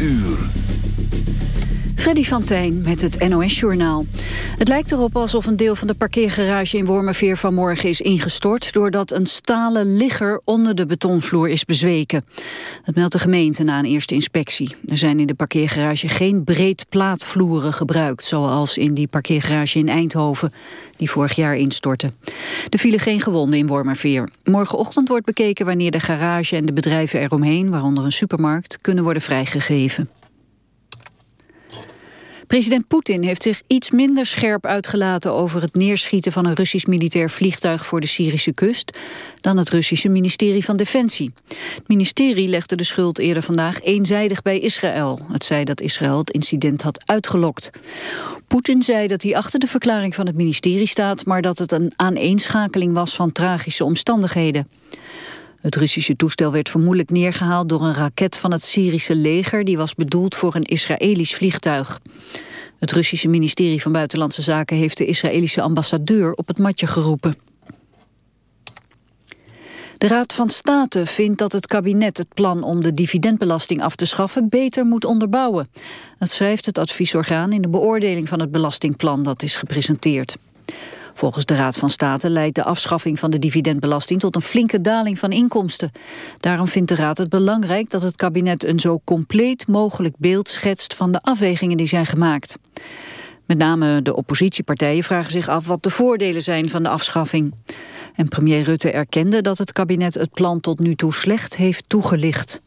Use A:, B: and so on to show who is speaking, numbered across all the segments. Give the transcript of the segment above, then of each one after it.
A: uur.
B: Freddy van Tijn met het NOS-journaal. Het lijkt erop alsof een deel van de parkeergarage in Wormerveer vanmorgen is ingestort... doordat een stalen ligger onder de betonvloer is bezweken. Dat meldt de gemeente na een eerste inspectie. Er zijn in de parkeergarage geen breed plaatvloeren gebruikt... zoals in die parkeergarage in Eindhoven, die vorig jaar instortte. Er vielen geen gewonden in Wormerveer. Morgenochtend wordt bekeken wanneer de garage en de bedrijven eromheen... waaronder een supermarkt, kunnen worden vrijgegeven. President Poetin heeft zich iets minder scherp uitgelaten over het neerschieten van een Russisch militair vliegtuig voor de Syrische kust dan het Russische ministerie van Defensie. Het ministerie legde de schuld eerder vandaag eenzijdig bij Israël. Het zei dat Israël het incident had uitgelokt. Poetin zei dat hij achter de verklaring van het ministerie staat, maar dat het een aaneenschakeling was van tragische omstandigheden. Het Russische toestel werd vermoedelijk neergehaald door een raket van het Syrische leger... die was bedoeld voor een Israëlisch vliegtuig. Het Russische ministerie van Buitenlandse Zaken heeft de Israëlische ambassadeur op het matje geroepen. De Raad van State vindt dat het kabinet het plan om de dividendbelasting af te schaffen beter moet onderbouwen. Dat schrijft het adviesorgaan in de beoordeling van het belastingplan dat is gepresenteerd. Volgens de Raad van State leidt de afschaffing van de dividendbelasting tot een flinke daling van inkomsten. Daarom vindt de Raad het belangrijk dat het kabinet een zo compleet mogelijk beeld schetst van de afwegingen die zijn gemaakt. Met name de oppositiepartijen vragen zich af wat de voordelen zijn van de afschaffing. En premier Rutte erkende dat het kabinet het plan tot nu toe slecht heeft toegelicht.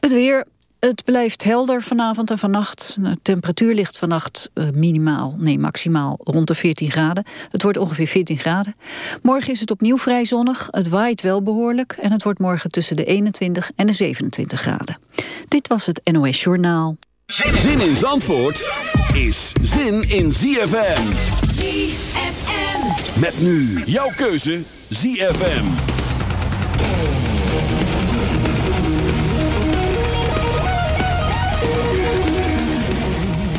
B: Het weer, het blijft helder vanavond en vannacht. De temperatuur ligt vannacht uh, minimaal, nee maximaal rond de 14 graden. Het wordt ongeveer 14 graden. Morgen is het opnieuw vrij zonnig. Het waait wel behoorlijk en het wordt morgen tussen de 21 en de 27 graden. Dit was het NOS Journaal.
A: Zin in Zandvoort is zin in ZFM.
C: ZFM.
A: Met nu jouw keuze ZFM.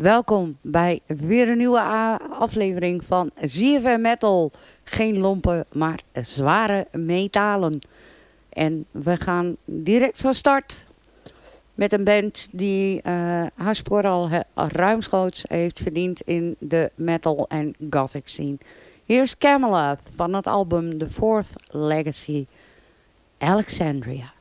D: Welkom bij weer een nieuwe aflevering van ZFM Metal. Geen lompen, maar zware metalen. En we gaan direct van start met een band die uh, haar spoor al ruimschoots heeft verdiend in de metal en gothic scene. Hier is Camelot van het album The Fourth Legacy, Alexandria.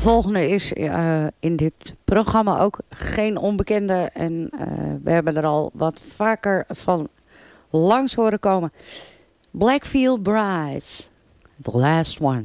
D: Volgende is uh, in dit programma ook geen onbekende. En uh, we hebben er al wat vaker van langs horen komen. Blackfield Brides, the last one.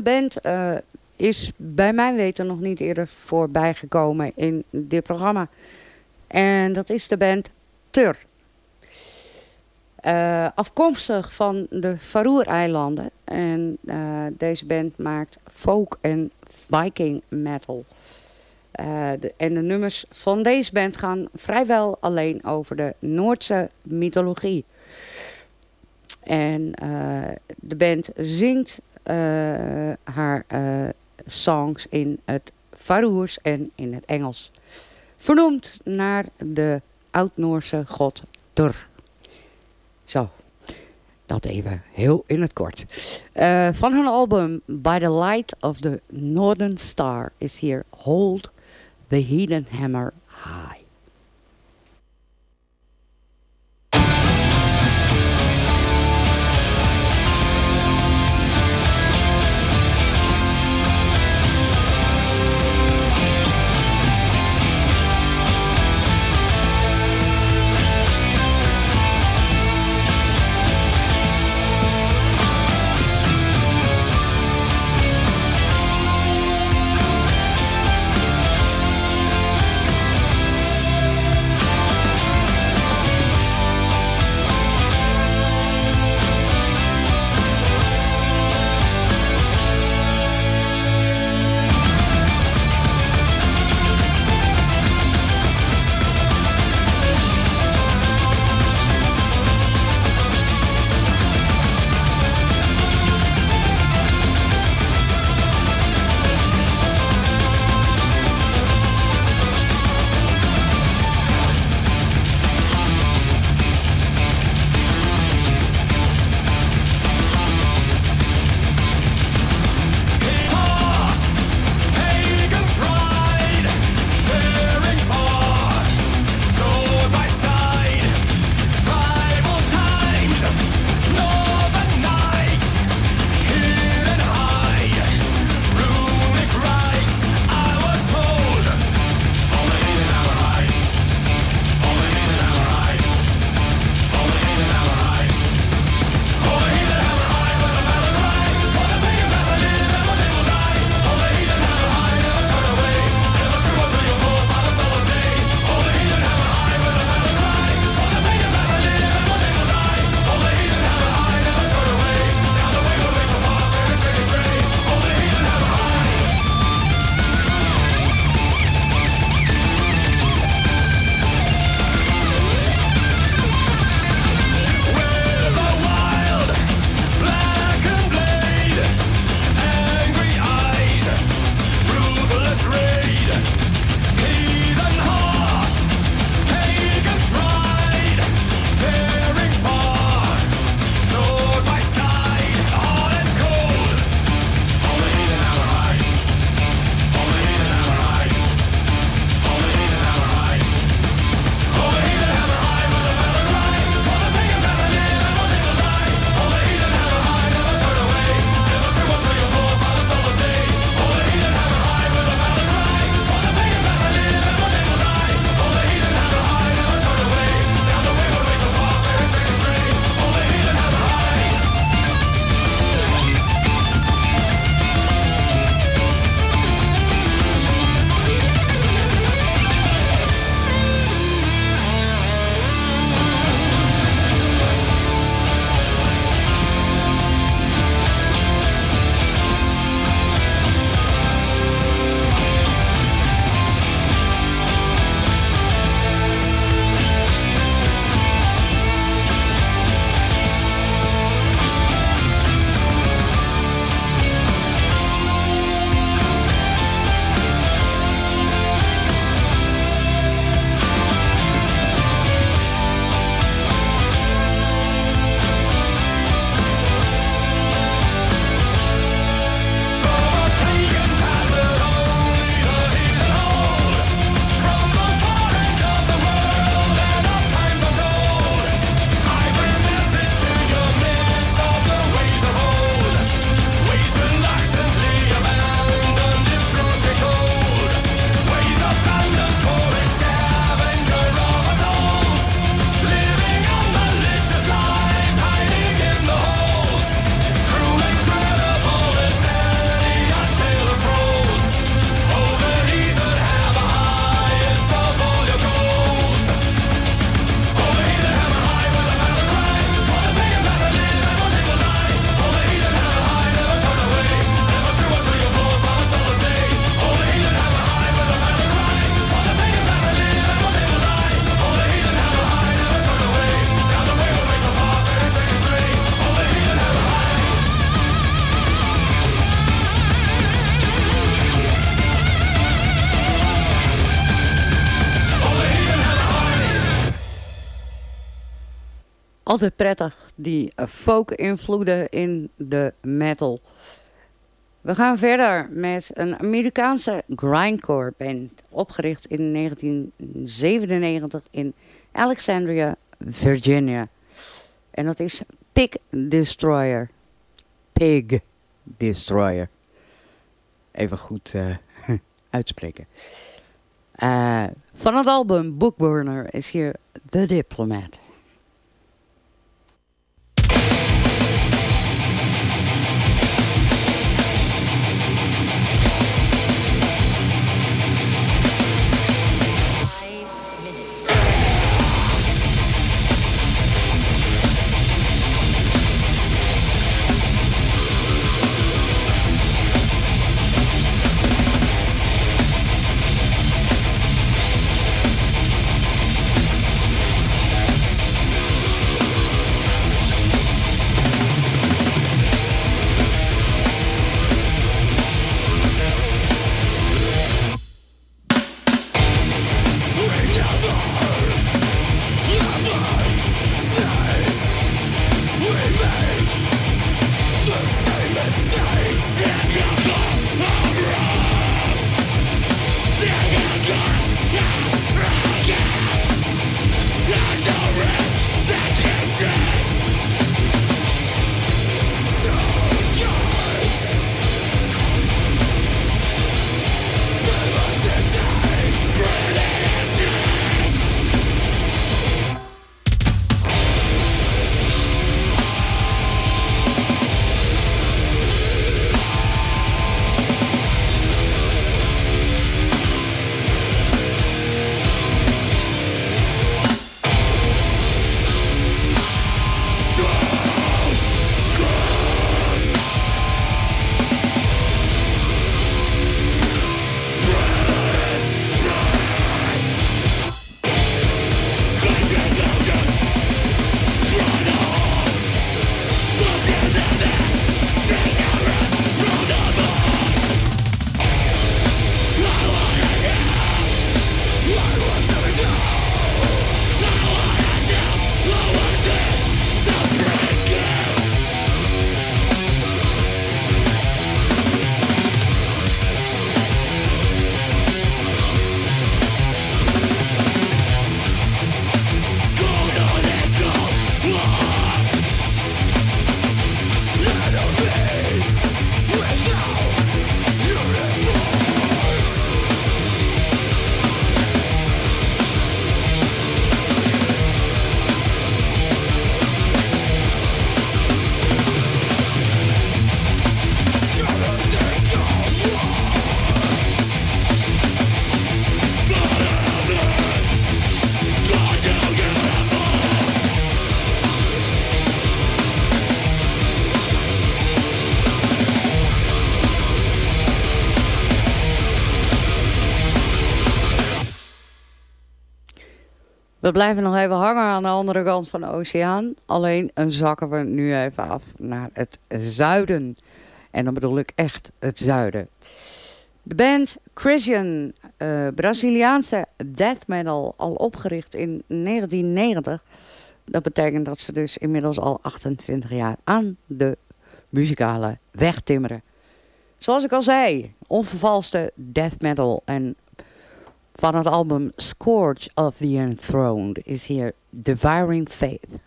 D: De band uh,
E: is bij mijn weten nog niet eerder voorbij gekomen in dit programma. En dat is de band Tur. Uh, afkomstig van de Faroe-eilanden. En uh, deze band maakt folk en viking metal. En de nummers van deze band gaan vrijwel alleen over de Noordse mythologie. En de band zingt haar songs in het Faroers en in het Engels. Vernoemd naar de Oud-Noorse god Tur. Zo, dat even heel in het kort. Uh, van hun album By the Light of the Northern Star is hier Hold the Hidden Hammer High. Altijd prettig, die folk-invloeden in de metal. We gaan verder met een Amerikaanse grindcore band, opgericht in 1997 in Alexandria, Virginia. En dat is Pig Destroyer. Pig Destroyer. Even goed uh, uitspreken. Uh, van het album Bookburner is hier The Diplomat. We blijven nog even hangen aan de andere kant van de oceaan. Alleen zakken we nu even af naar het zuiden. En dan bedoel ik echt het zuiden. De band Christian, uh, Braziliaanse death metal, al opgericht in 1990. Dat betekent dat ze dus inmiddels al 28 jaar aan de muzikale weg timmeren. Zoals ik al zei, onvervalste death metal en van het album Scourge of the Enthroned is hier Devouring Faith.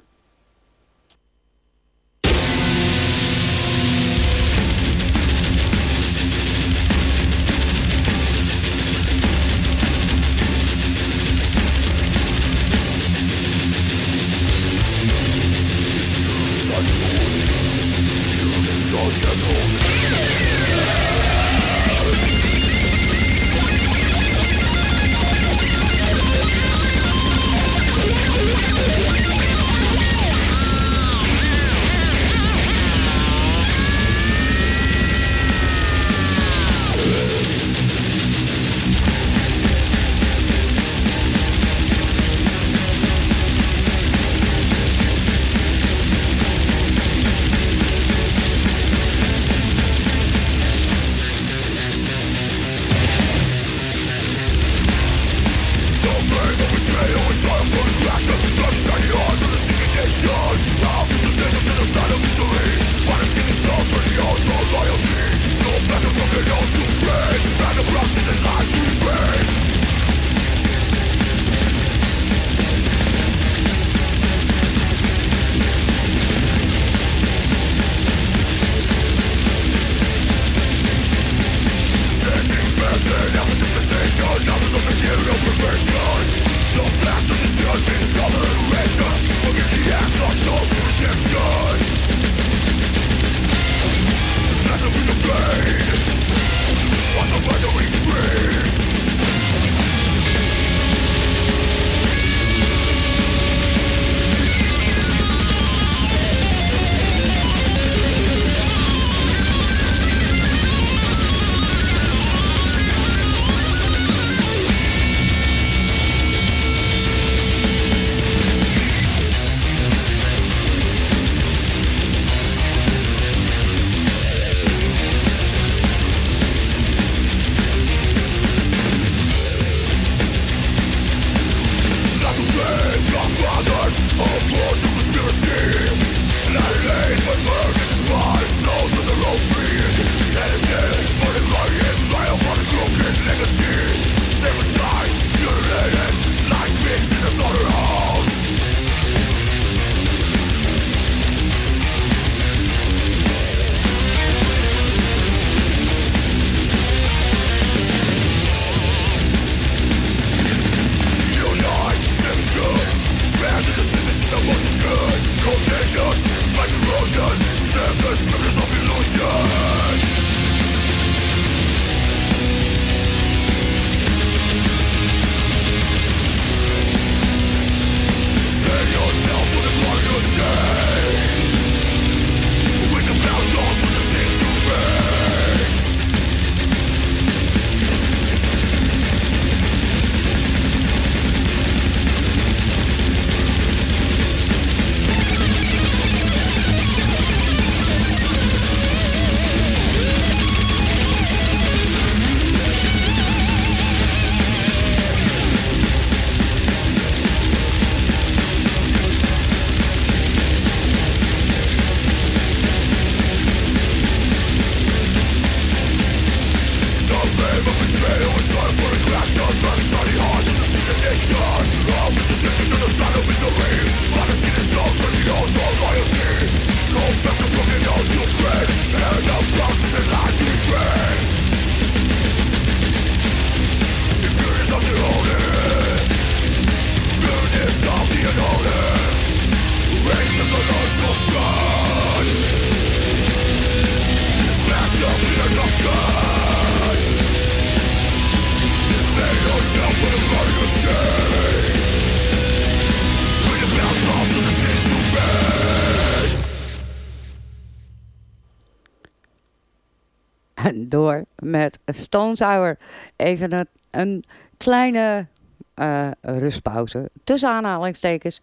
D: Met Stone Sour. Even een, een kleine uh, rustpauze, tussen aanhalingstekens,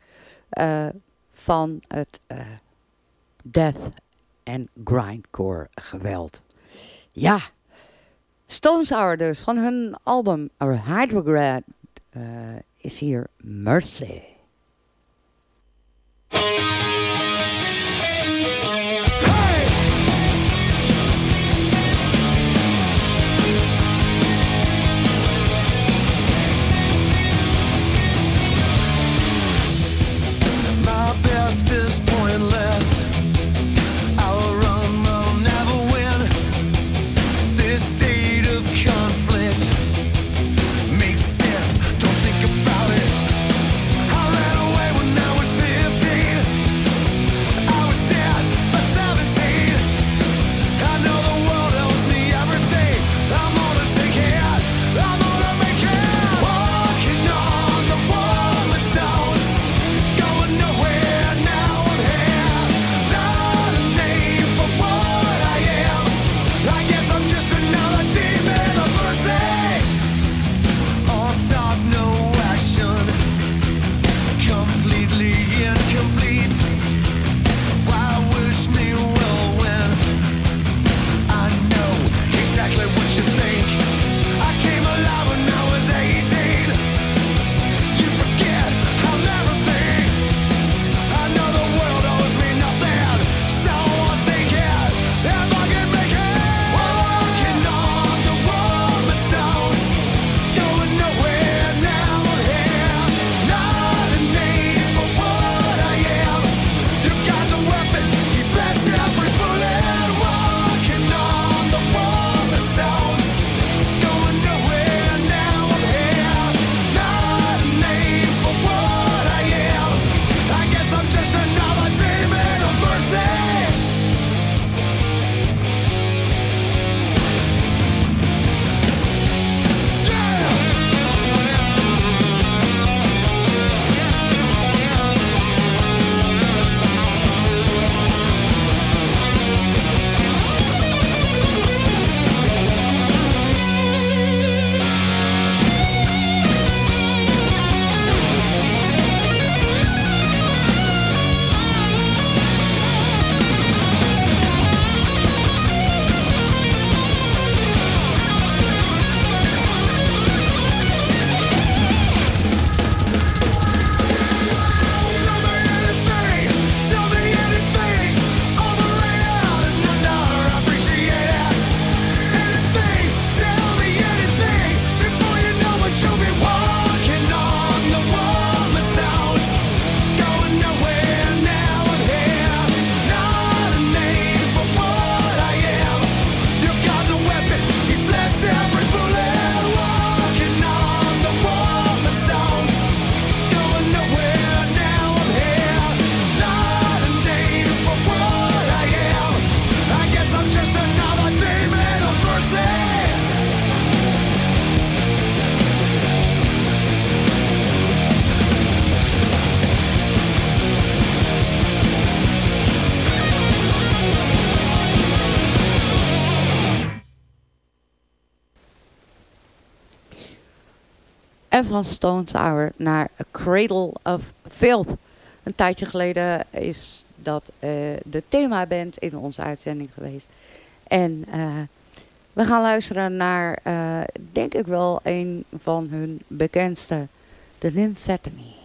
D: uh, van het uh, death en grindcore geweld. Ja, Stone Sour dus, van hun album Hydrograd is hier Mercy. Van Stone Sour naar A Cradle of Filth. Een tijdje geleden is dat uh, de themaband in onze uitzending geweest. En uh, we gaan luisteren naar, uh, denk ik wel, een van hun bekendste, de Lymphetamine.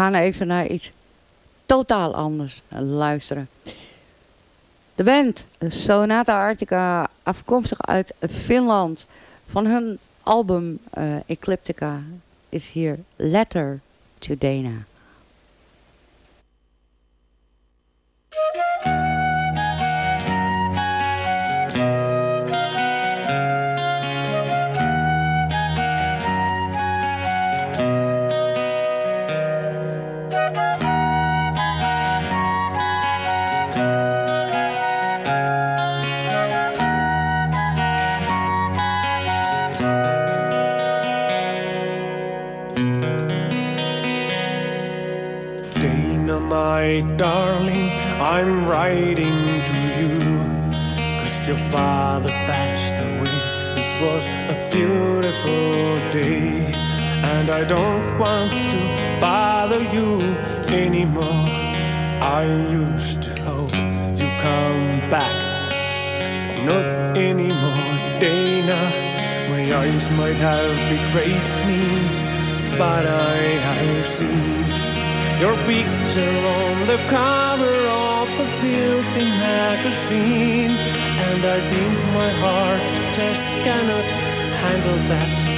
E: Gaan even naar iets totaal anders luisteren. De band Sonata Arctica, afkomstig uit Finland. Van hun album uh, Ecliptica is hier Letter to Dana.
D: Might have betrayed me, but I have seen your picture on the cover of a filthy magazine. And I think my heart just cannot handle that.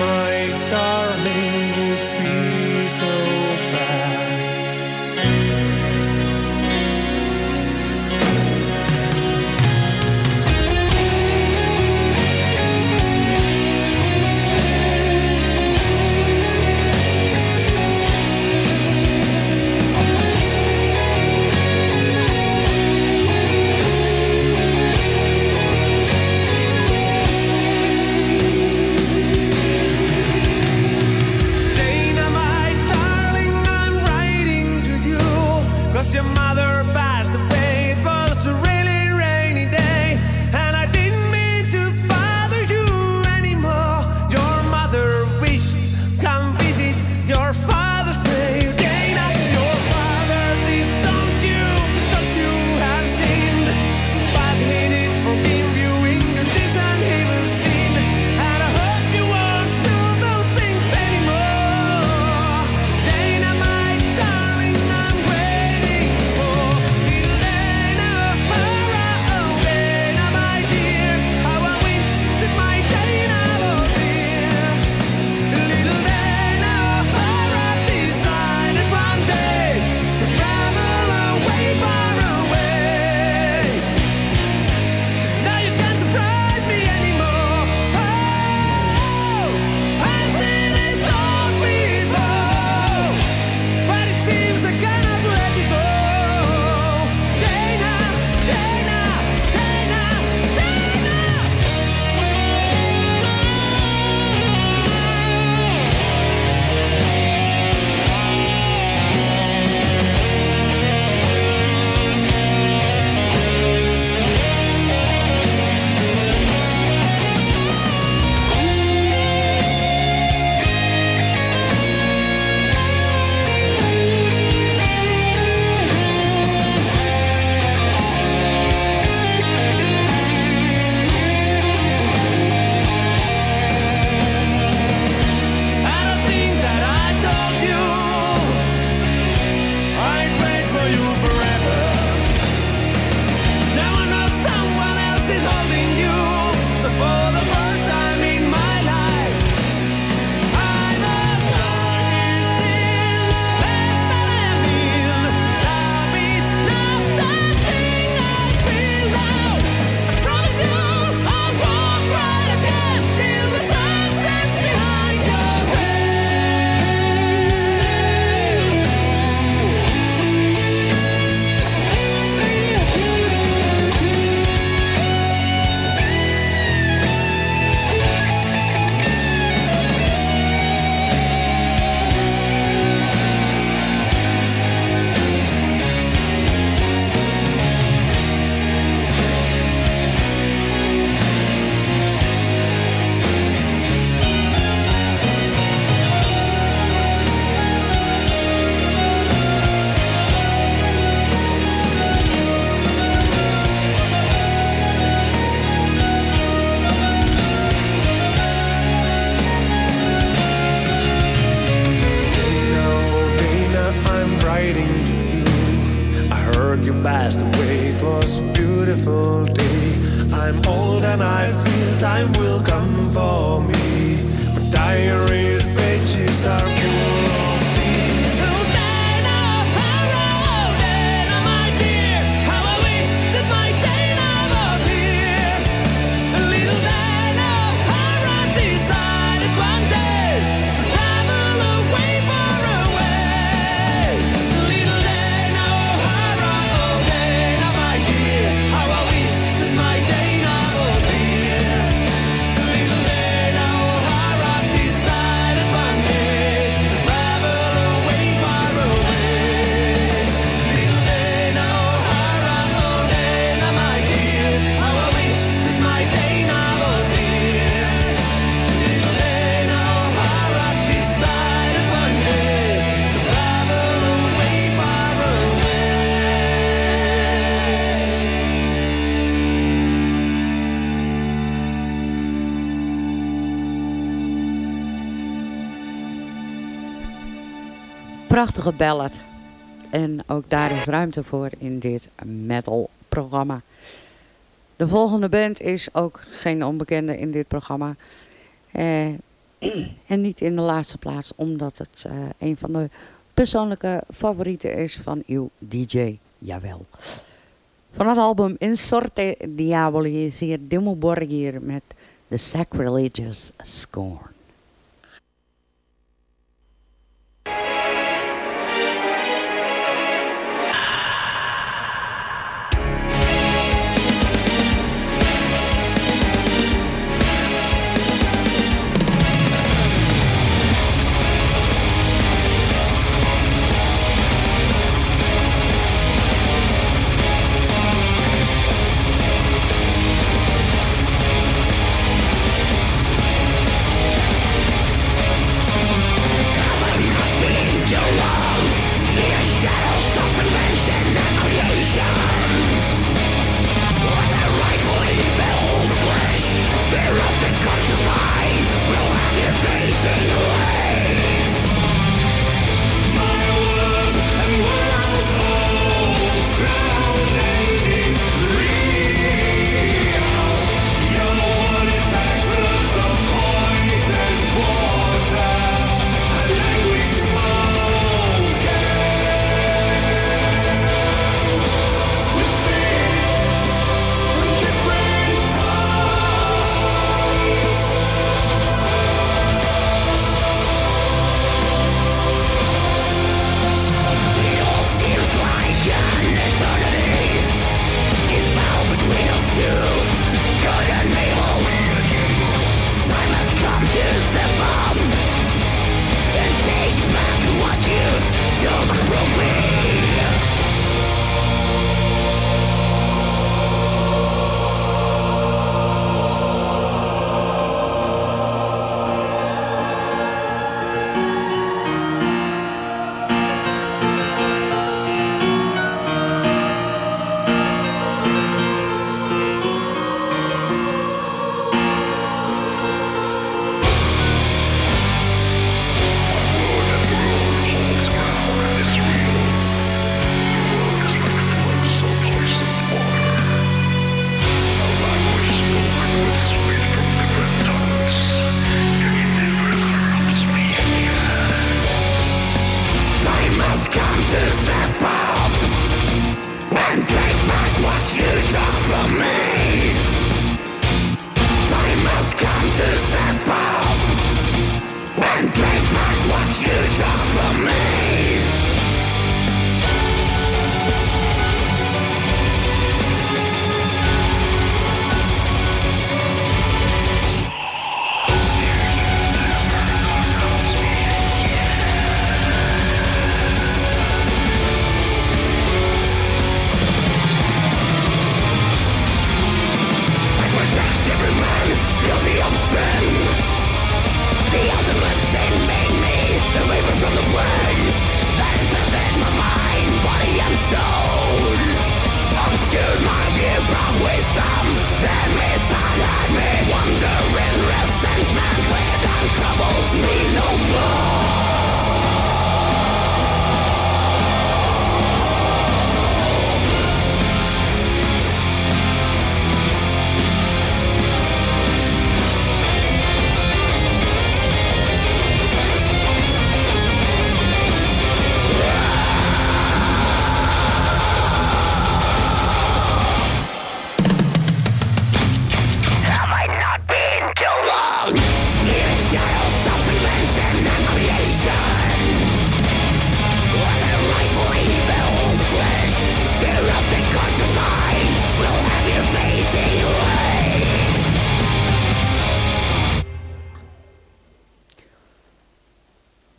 D: my darling
F: prachtige ballad. En ook daar is ruimte voor in dit metal programma. De volgende band is ook geen onbekende in dit programma. Eh, en niet in de laatste plaats, omdat het uh, een van de persoonlijke favorieten is van uw DJ. Jawel. Van het album In Sorte Diaboli is hier Dimo Borgir met The Sacrilegious Scorn.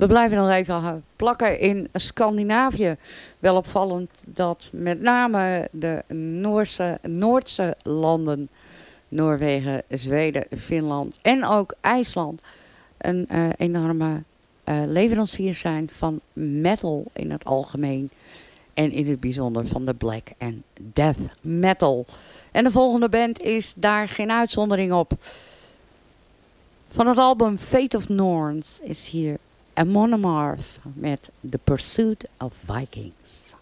F: We blijven nog even plakken in Scandinavië. Wel opvallend dat met name de Noorse, Noordse landen, Noorwegen, Zweden, Finland en ook IJsland, een uh, enorme uh, leverancier zijn van metal in het algemeen. En in het bijzonder van de black en death metal. En de volgende band is daar geen uitzondering op. Van het album Fate of Norns is hier
G: Amon Amarth met The Pursuit of Vikings.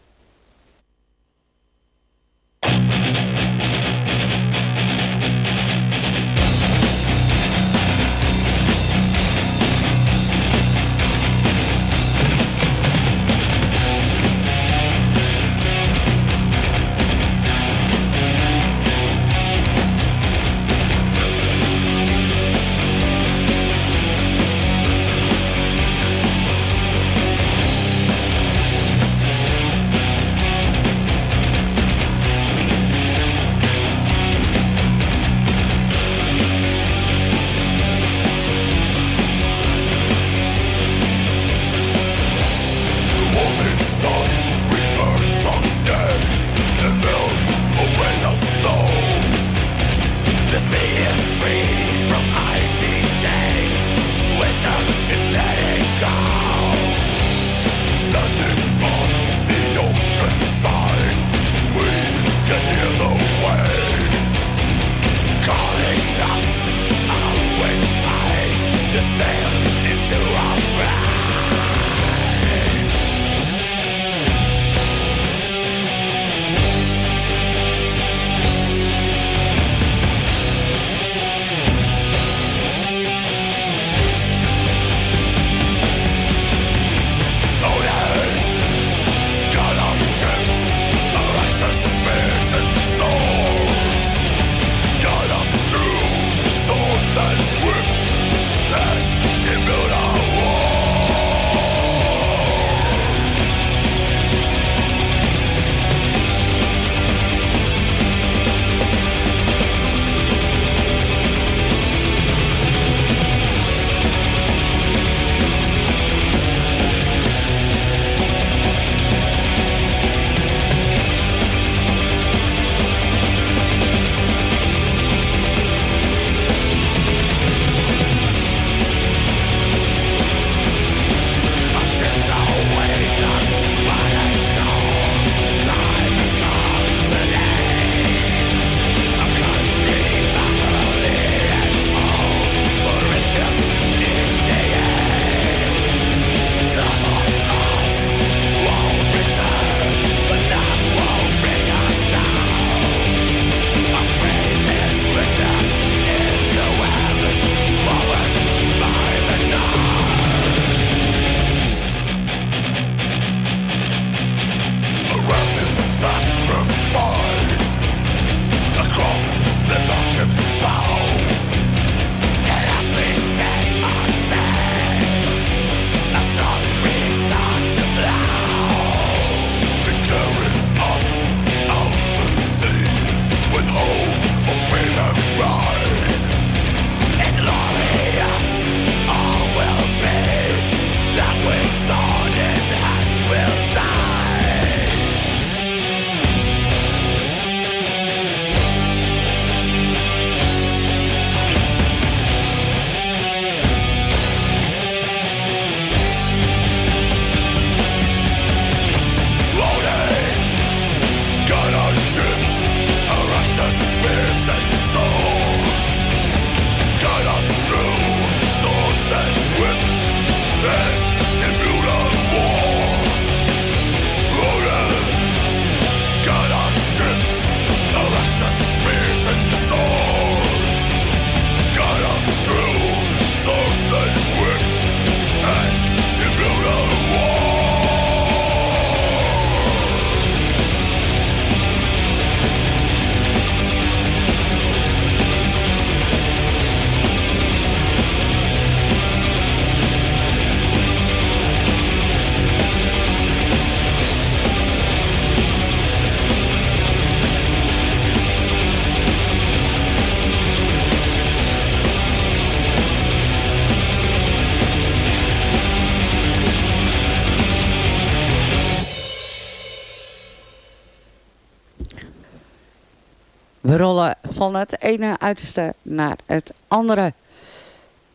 G: Rollen van het ene uiterste naar het andere.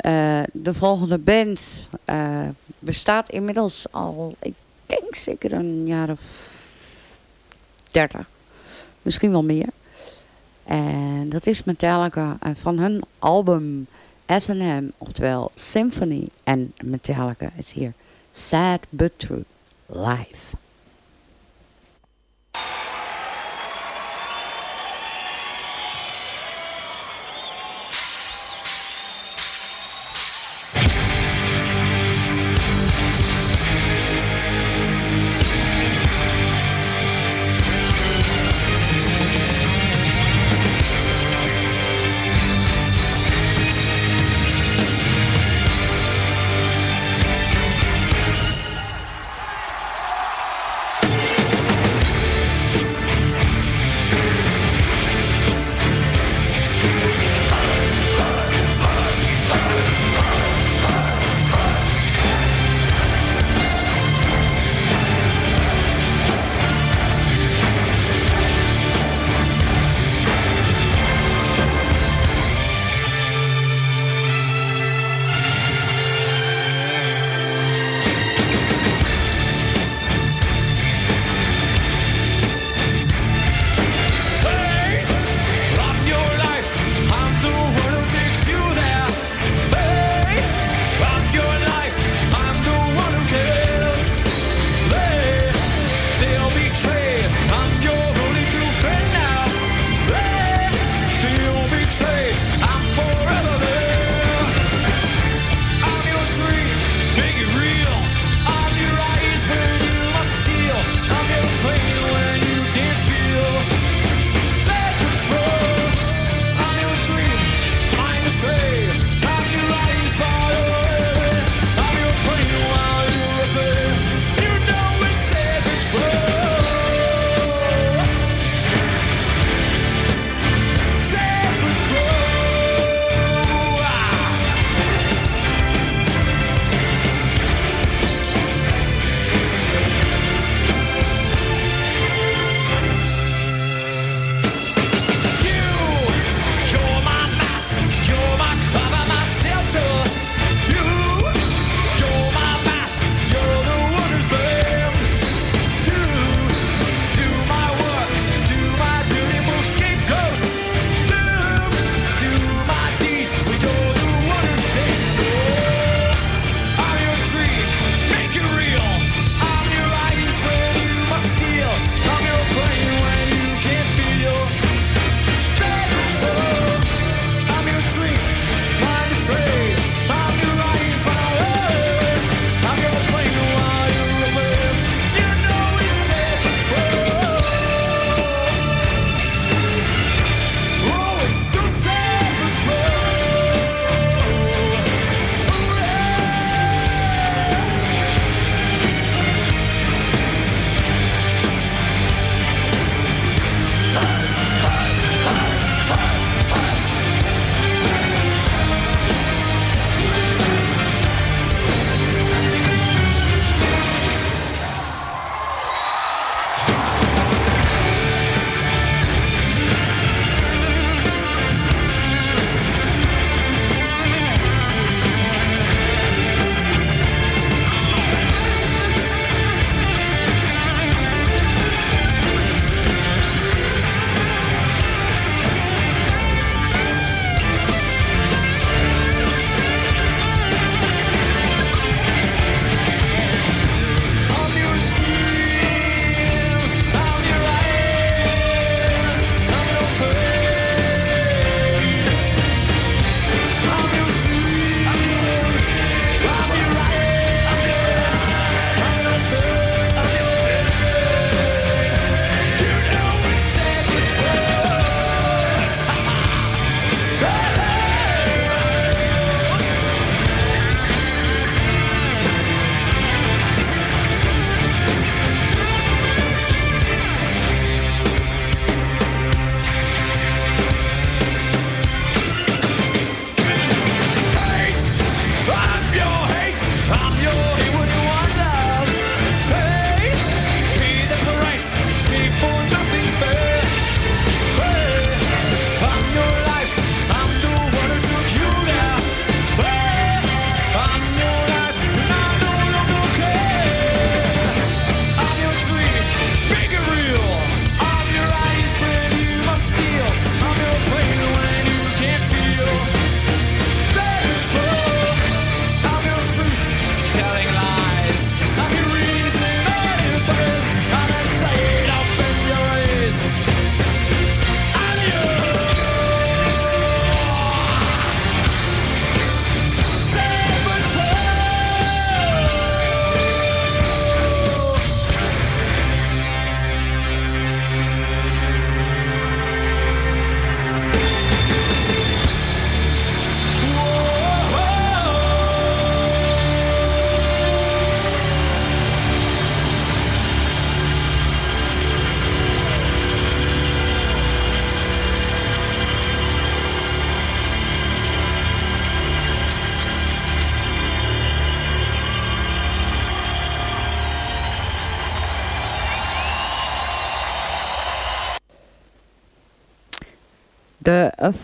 G: Uh, de volgende band uh, bestaat inmiddels al, ik denk zeker een jaar of 30. Misschien wel meer. En dat is Metallica. En van hun album
E: S&M, oftewel Symphony en Metallica is hier. Sad but true, live.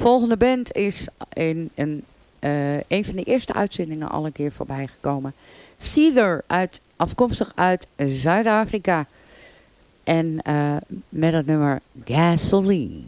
E: Volgende band is in een, een van de eerste uitzendingen al een keer voorbij gekomen. Cedar, uit, afkomstig uit Zuid-Afrika. En met het nummer Gasoline.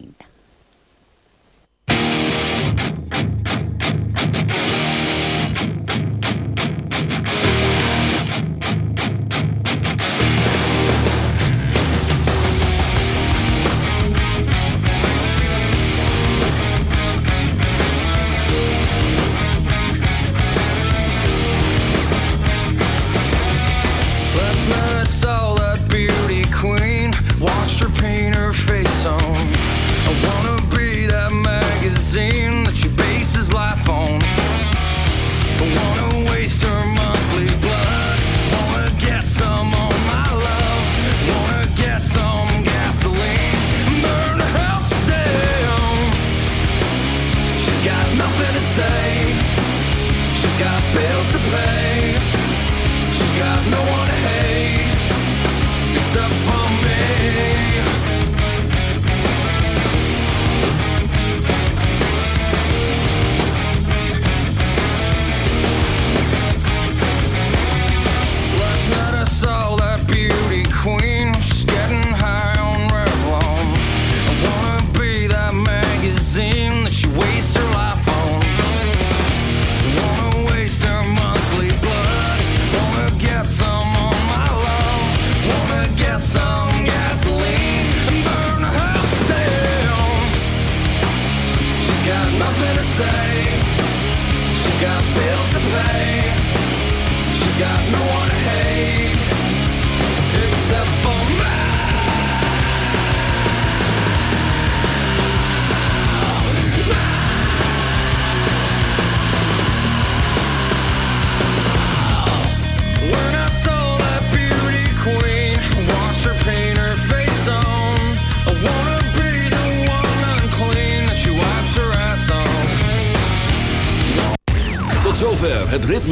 D: Het